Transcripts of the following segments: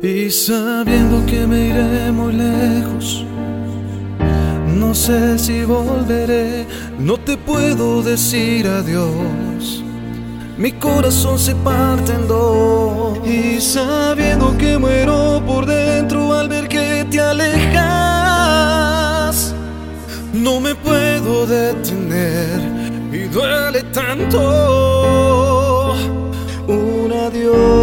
Y sabiendo que me iré muy lejos, no sé si volveré, no te puedo decir adiós. Mi corazón se parte en dos. Y sabiendo que muero por dentro al ver que te alejas, no me puedo detener y duele tanto. Un adiós,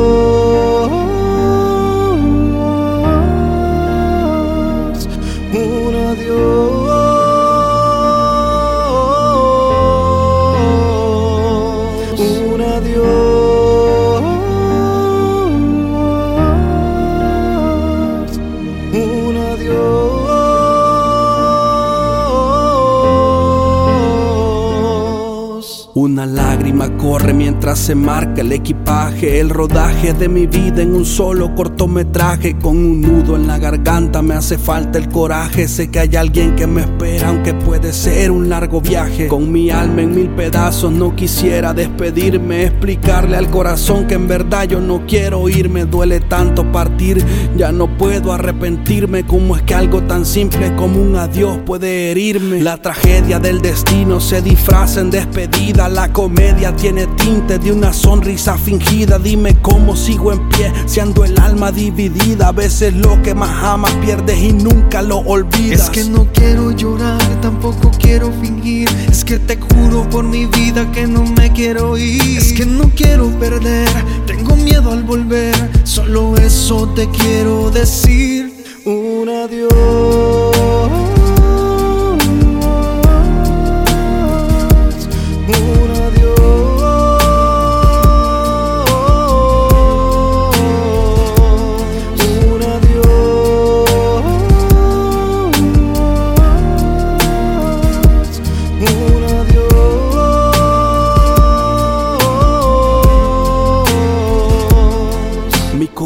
lágrima corre mientras se marca el equipaje, el rodaje de mi vida en un solo cortometraje. Con un nudo en la garganta me hace falta el coraje. Sé que hay alguien que me espera, aunque puede ser un largo viaje. Con mi alma en mil pedazos no quisiera despedirme, explicarle al corazón que en verdad yo no quiero irme. Duele tanto partir, ya no puedo arrepentirme. Como es que algo tan simple como un adiós puede herirme. La tragedia del destino se disfraza en despedida. La tiene tinte de una sonrisa fingida. Dime cómo sigo en pie, siendo el alma dividida. A veces lo que más amas pierdes y nunca lo olvidas. Es que no quiero llorar, tampoco quiero fingir. Es que te juro por mi vida que no me quiero ir. Es que no quiero perder, tengo miedo al volver. Solo eso te quiero decir. Un adiós.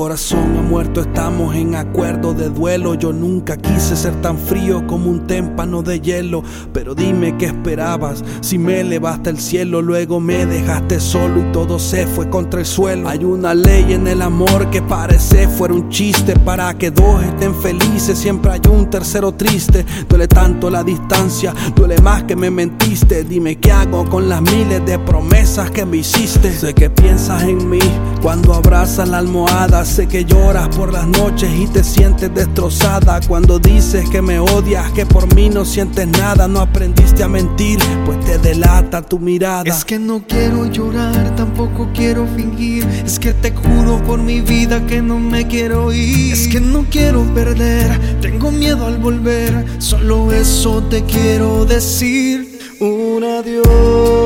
Corazón ha muerto, estamos en acuerdo de duelo. Yo nunca quise ser tan frío como un témpano de hielo. Pero dime qué esperabas si me elevaste el cielo. Luego me dejaste solo y todo se fue contra el suelo. Hay una ley en el amor que parece fuera un chiste. Para que dos estén felices, siempre hay un tercero triste. Duele tanto la distancia, duele más que me mentiste. Dime qué hago con las miles de promesas que me hiciste. Sé que piensas en mí cuando abrazas la almohada. Que lloras por las noches y te sientes destrozada. Cuando dices que me odias, que por mí no sientes nada. No aprendiste a mentir, pues te delata tu mirada. Es que no quiero llorar, tampoco quiero fingir. Es que te juro por mi vida que no me quiero ir. Es que no quiero perder, tengo miedo al volver. Solo eso te quiero decir. Un adiós.